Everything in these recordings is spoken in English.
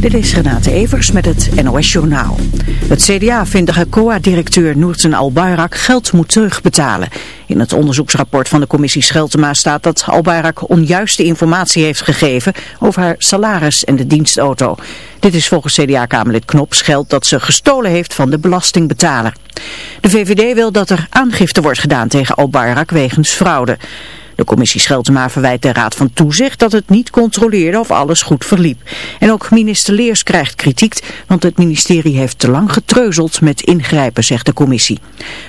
Dit is Renate Evers met het NOS Journaal. Het CDA vindt de GECOA-directeur Noorten Al-Bayrak geld moet terugbetalen. In het onderzoeksrapport van de commissie Scheltema staat dat Al-Bayrak onjuiste informatie heeft gegeven over haar salaris en de dienstauto. Dit is volgens CDA-kamerlid Knops geld dat ze gestolen heeft van de belastingbetaler. De VVD wil dat er aangifte wordt gedaan tegen Al-Bayrak wegens fraude. De commissie Scheltema verwijt de Raad van Toezicht dat het niet controleerde of alles goed verliep. En ook minister Leers krijgt kritiek, want het ministerie heeft te lang getreuzeld met ingrijpen, zegt de commissie.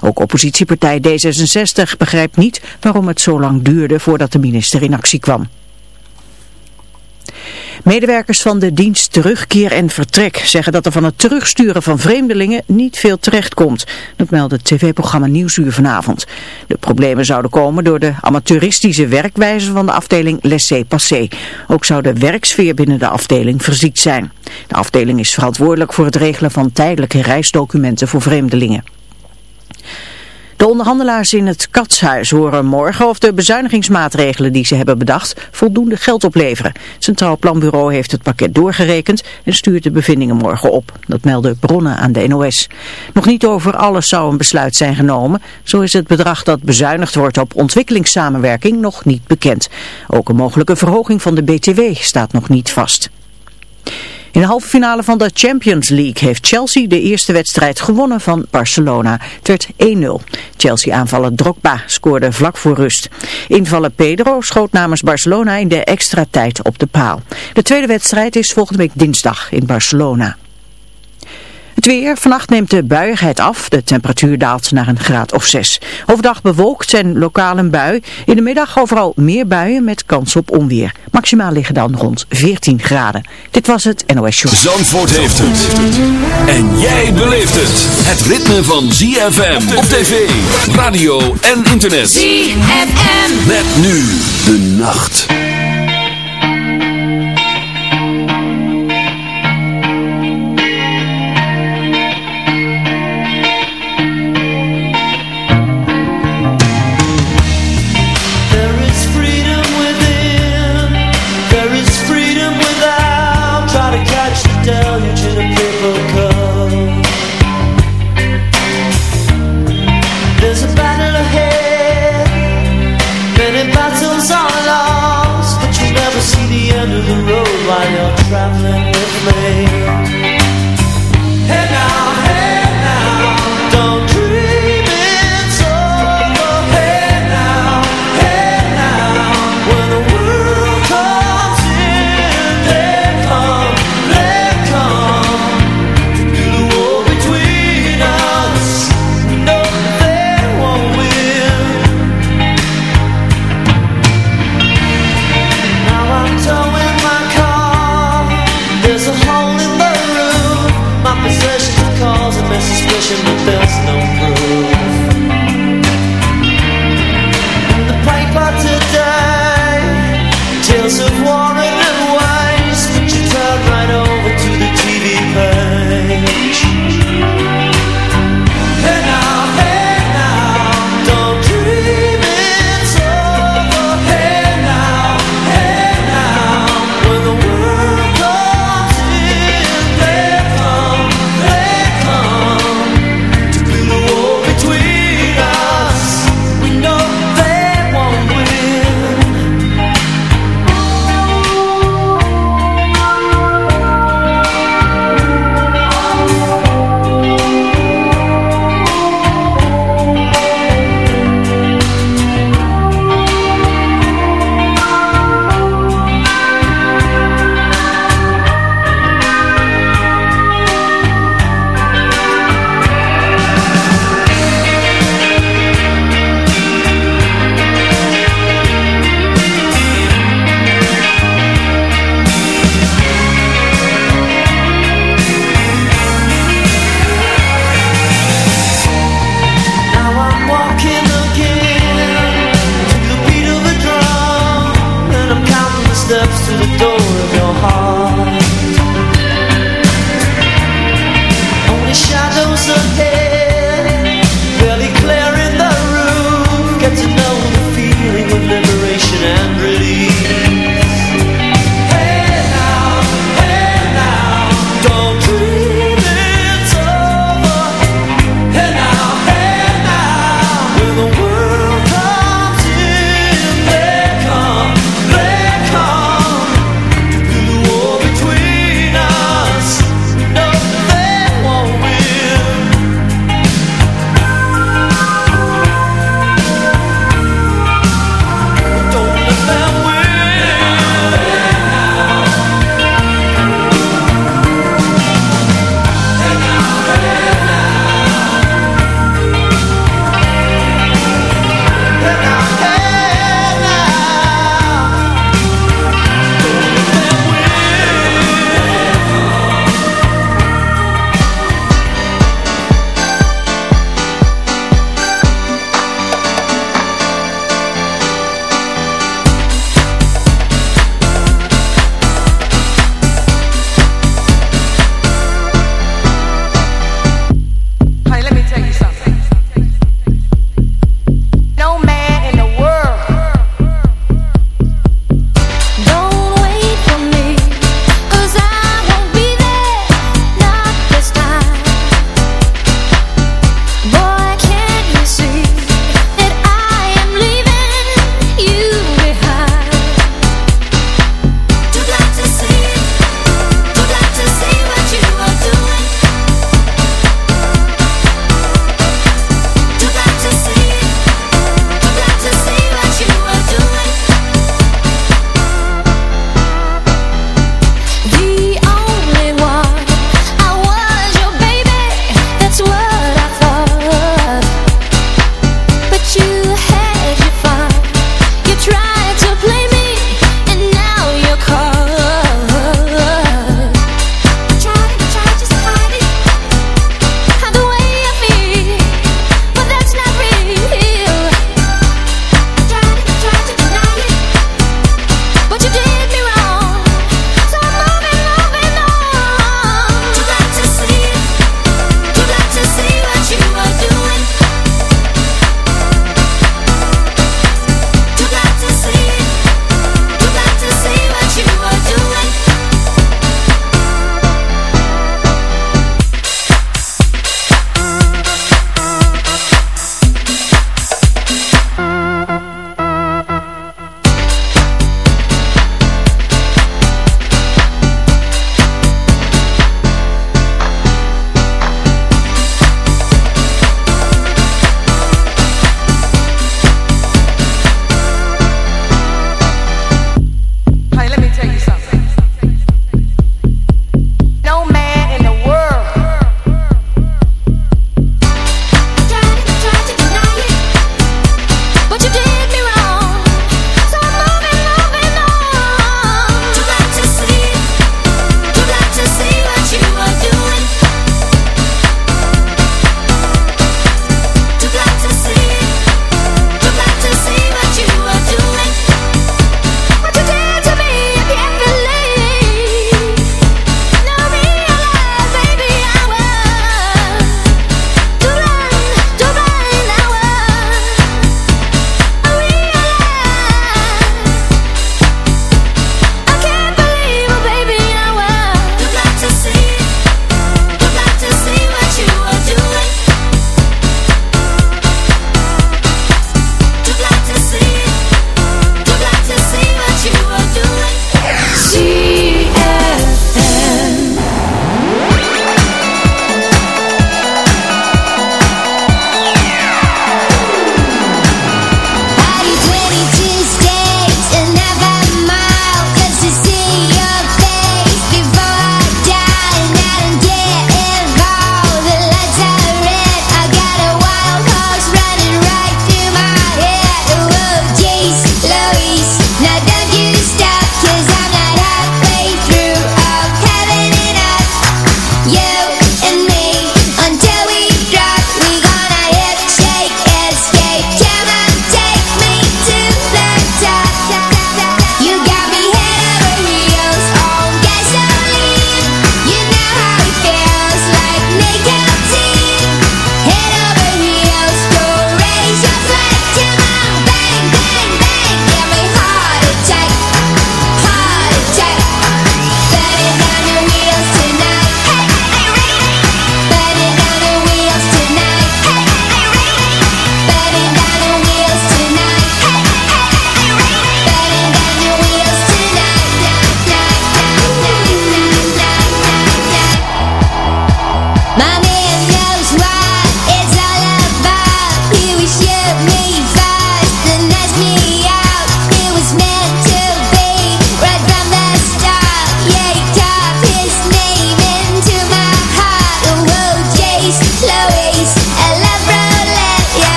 Ook oppositiepartij D66 begrijpt niet waarom het zo lang duurde voordat de minister in actie kwam. Medewerkers van de dienst Terugkeer en Vertrek zeggen dat er van het terugsturen van vreemdelingen niet veel terecht komt. Dat meldt het tv-programma Nieuwsuur vanavond. De problemen zouden komen door de amateuristische werkwijze van de afdeling Laissez-Passer. Ook zou de werksfeer binnen de afdeling verziekt zijn. De afdeling is verantwoordelijk voor het regelen van tijdelijke reisdocumenten voor vreemdelingen. De onderhandelaars in het Katshuis horen morgen of de bezuinigingsmaatregelen die ze hebben bedacht voldoende geld opleveren. Het Centraal Planbureau heeft het pakket doorgerekend en stuurt de bevindingen morgen op. Dat melden bronnen aan de NOS. Nog niet over alles zou een besluit zijn genomen. Zo is het bedrag dat bezuinigd wordt op ontwikkelingssamenwerking nog niet bekend. Ook een mogelijke verhoging van de BTW staat nog niet vast. In de halve finale van de Champions League heeft Chelsea de eerste wedstrijd gewonnen van Barcelona. Het werd 1-0. Chelsea-aanvaller Drogba scoorde vlak voor rust. Invaller Pedro schoot namens Barcelona in de extra tijd op de paal. De tweede wedstrijd is volgende week dinsdag in Barcelona. Het weer, vannacht neemt de buiigheid af. De temperatuur daalt naar een graad of 6. Overdag bewolkt en lokaal een bui. In de middag overal meer buien met kans op onweer. Maximaal liggen dan rond 14 graden. Dit was het NOS Show. Zandvoort heeft het. En jij beleeft het. Het ritme van ZFM op tv, radio en internet. ZFM. Met nu de nacht. traveling with me.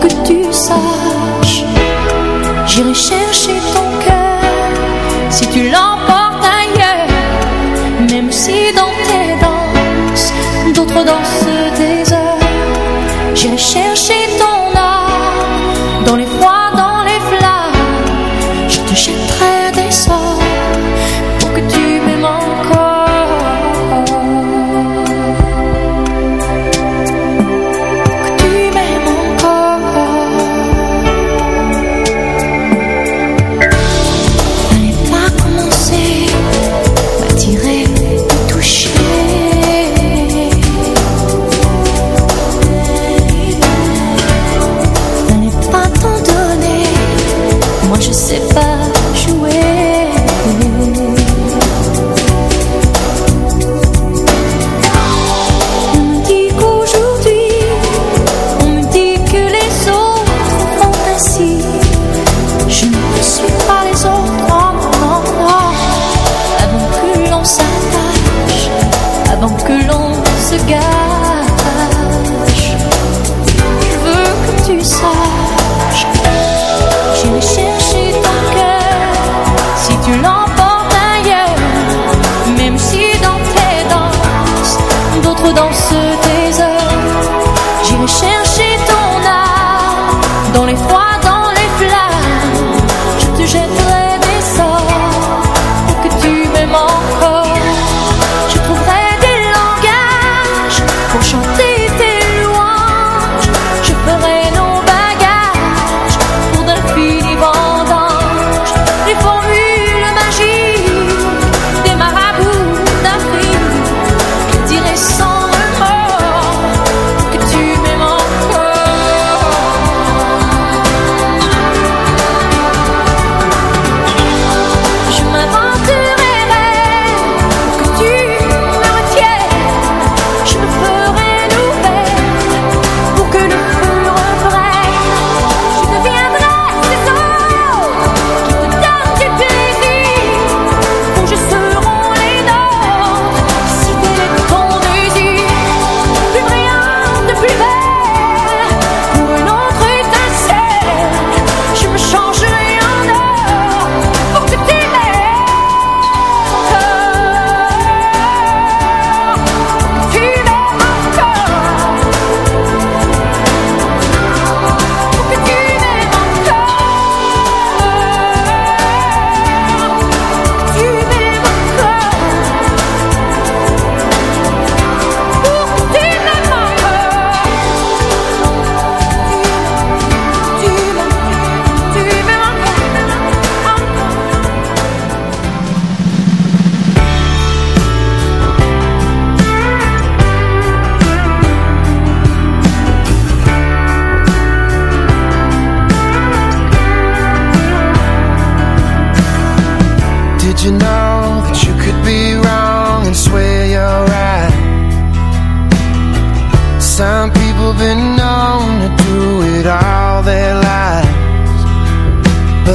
Que tu saches, j'irai chercher ton cœur. Si tu l'emportes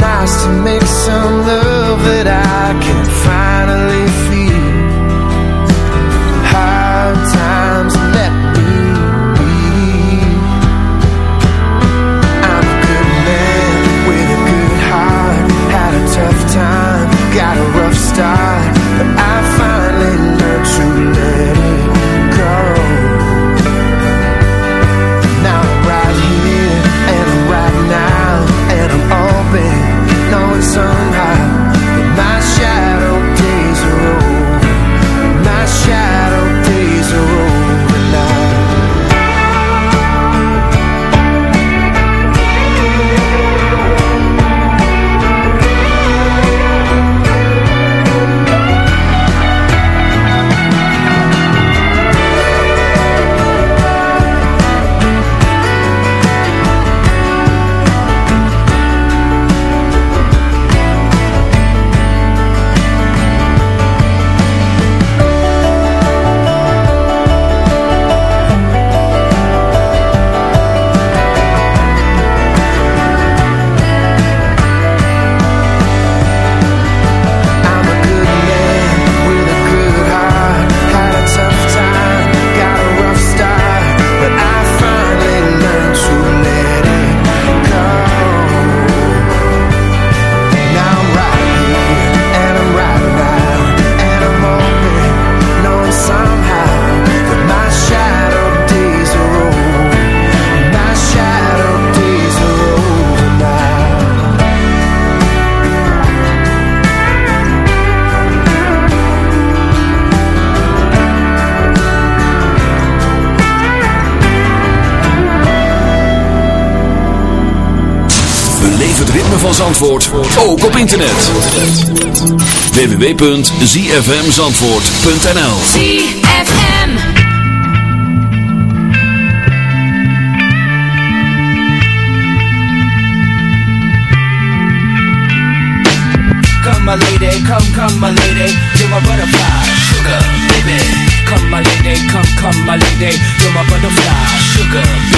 nice to make some love that I can finally knowing www.zfmzandvoort.nl ZFM. Come my lady, come, come my lady, you're my butterfly, sugar, baby. Come my lady, come, come my lady, you're my butterfly, sugar, baby.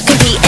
bitch who wants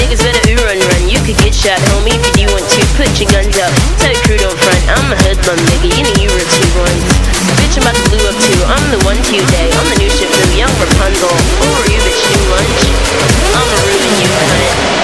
Niggas better run run. You could get shot, homie, if you want to. Put your guns up. Tell your crew don't front. I'm a hoodlum, nigga. You know you were two ones. Bitch, I'm about to blue up too. I'm the one to day. I'm the new ship young Rapunzel. Who are you, bitch? Too lunch. I'ma ruin you, cunt.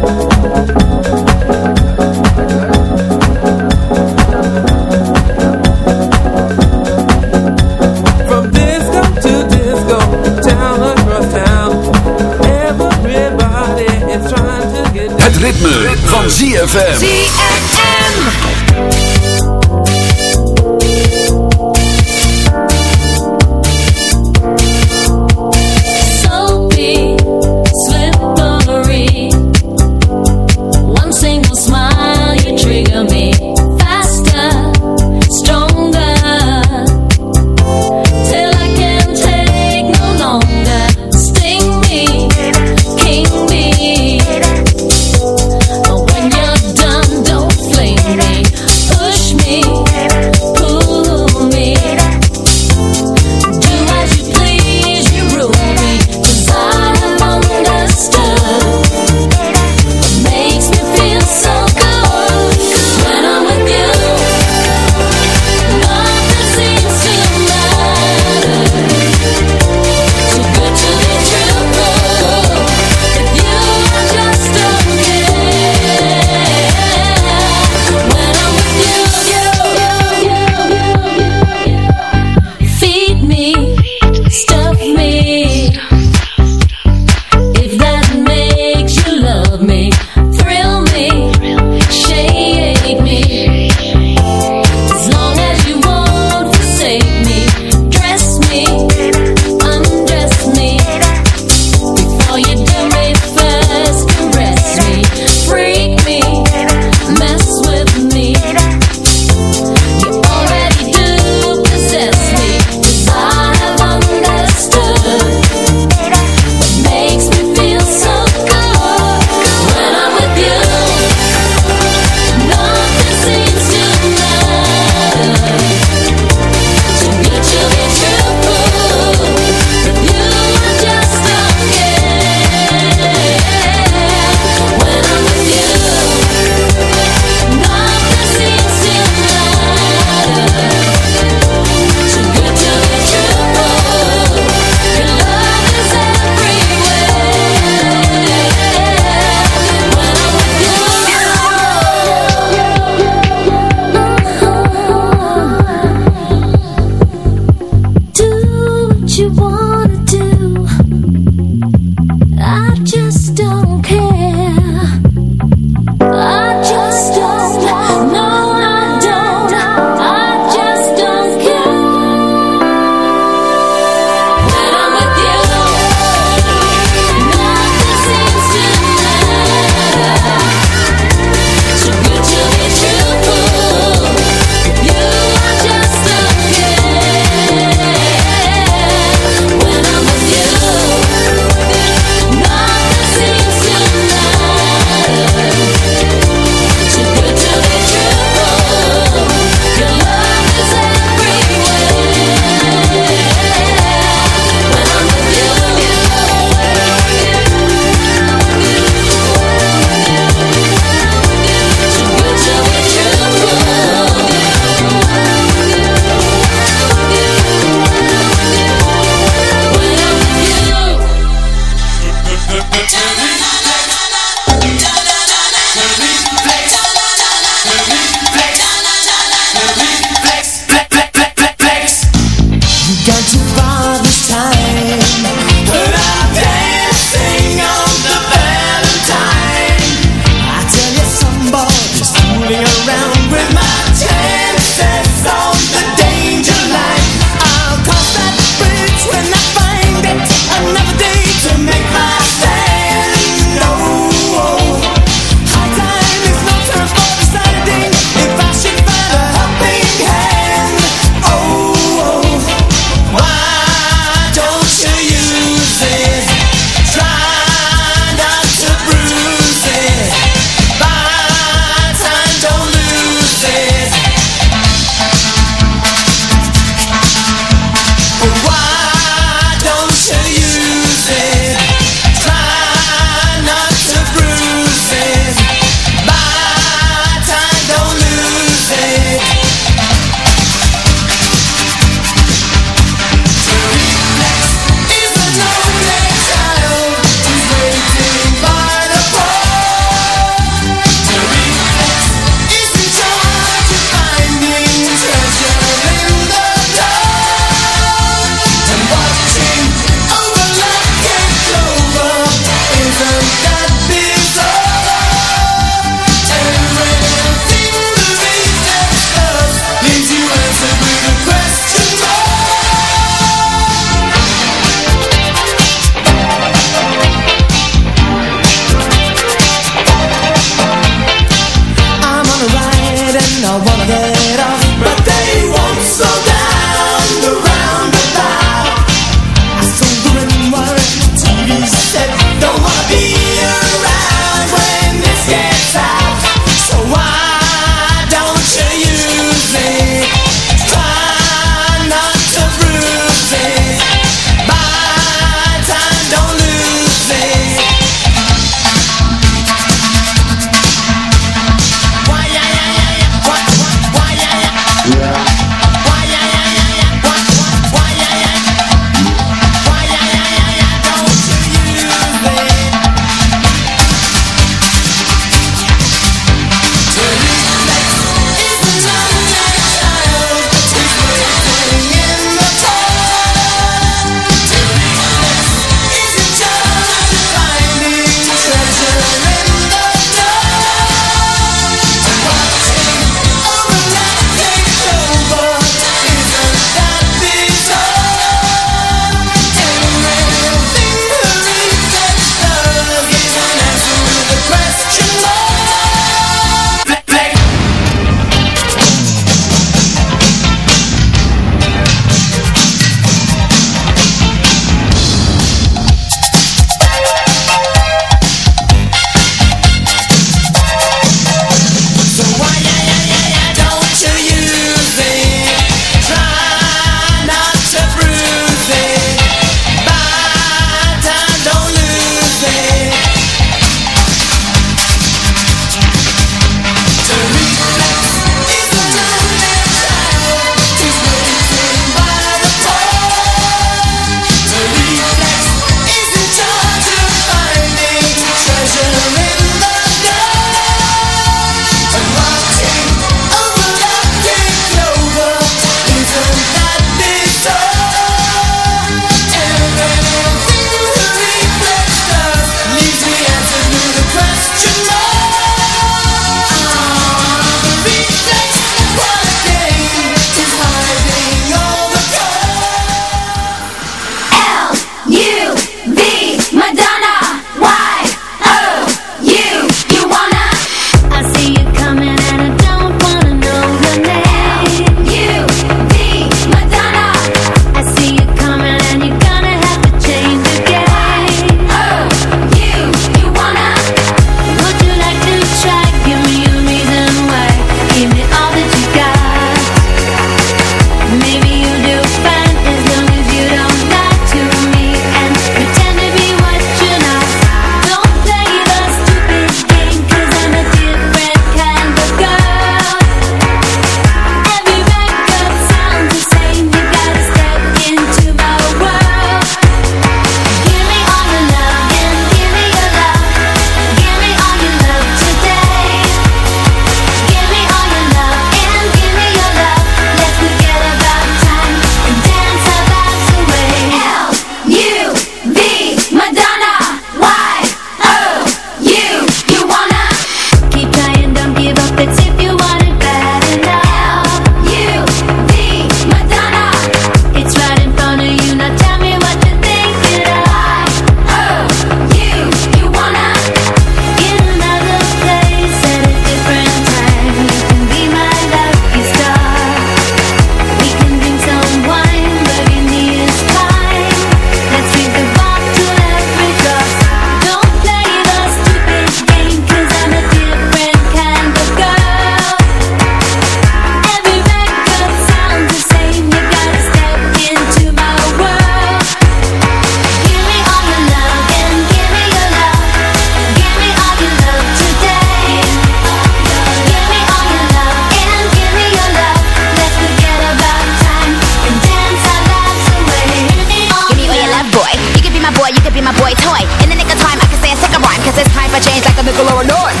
my boy toy. In the nick of time, I can say a sick rhyme Cause it's time for change like a nickel or oh. a noise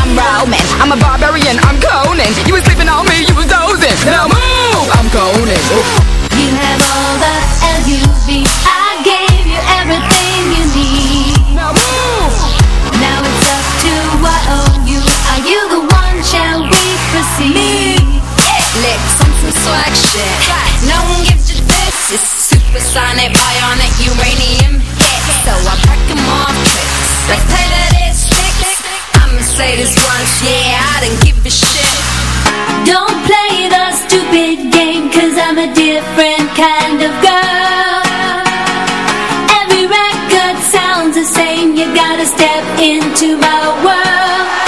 I'm Roman, I'm a barbarian, I'm Conan. You was sleeping on me, you was dozing. Now move, I'm Conan. You have all the L-U-V I gave you everything you need. Now move. Now it's up to Y-O-U Are you the one, shall we proceed? Me. Yeah. Licks on some swag shit. No one gives you this, it's supersonic, bionic, uranium say this once, yeah, I didn't give a shit. Don't play the stupid game, cause I'm a different kind of girl. Every record sounds the same, you gotta step into my world.